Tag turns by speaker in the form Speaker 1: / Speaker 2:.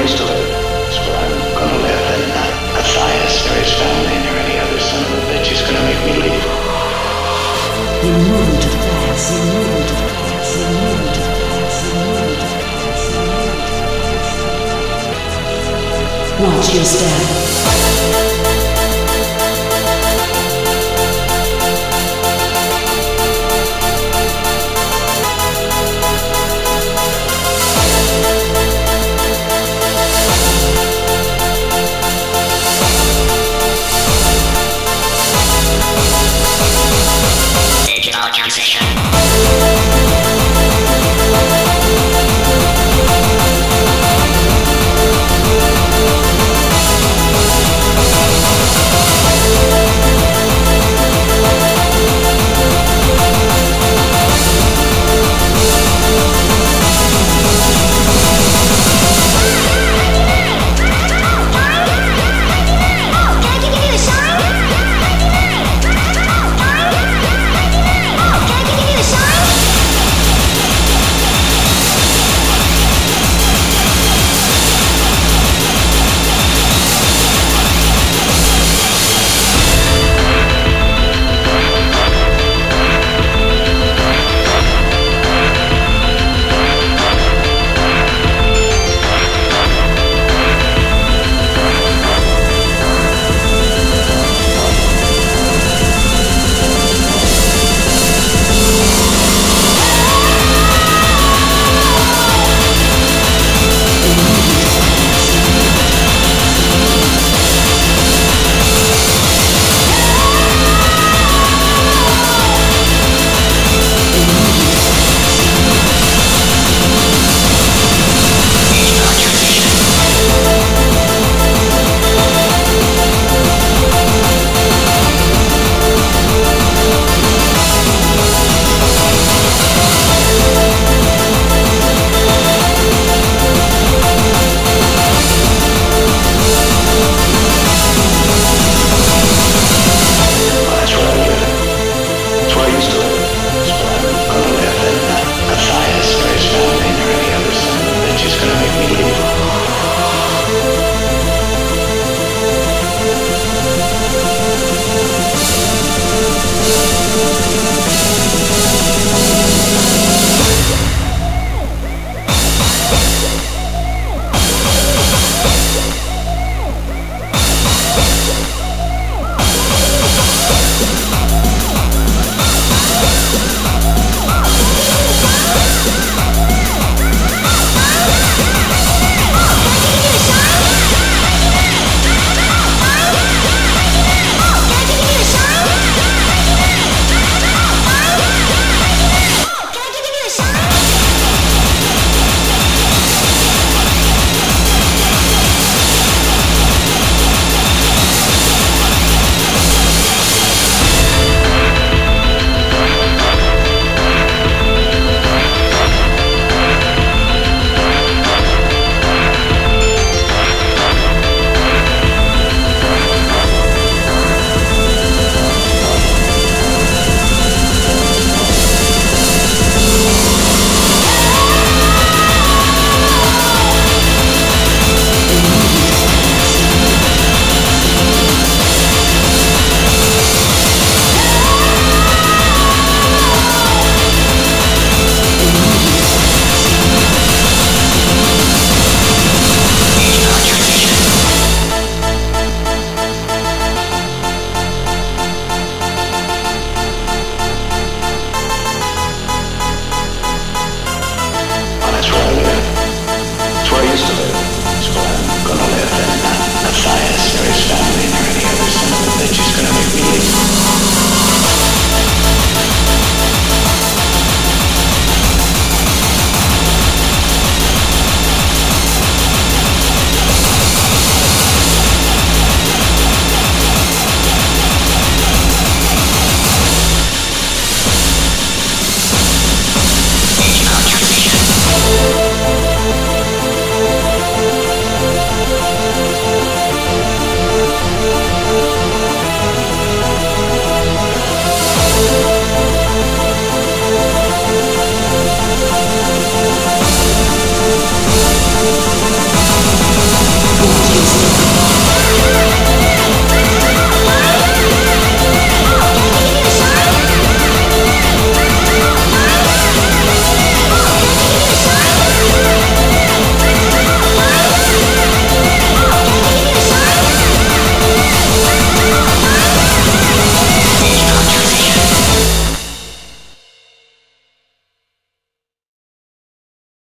Speaker 1: dreams to live. Where I'm gonna live, and not Matthias or his family or any other son of a bitch gonna make me leave.
Speaker 2: You move too fast, you move move too fast, you move too fast, you move too fast. Watch your step. Position.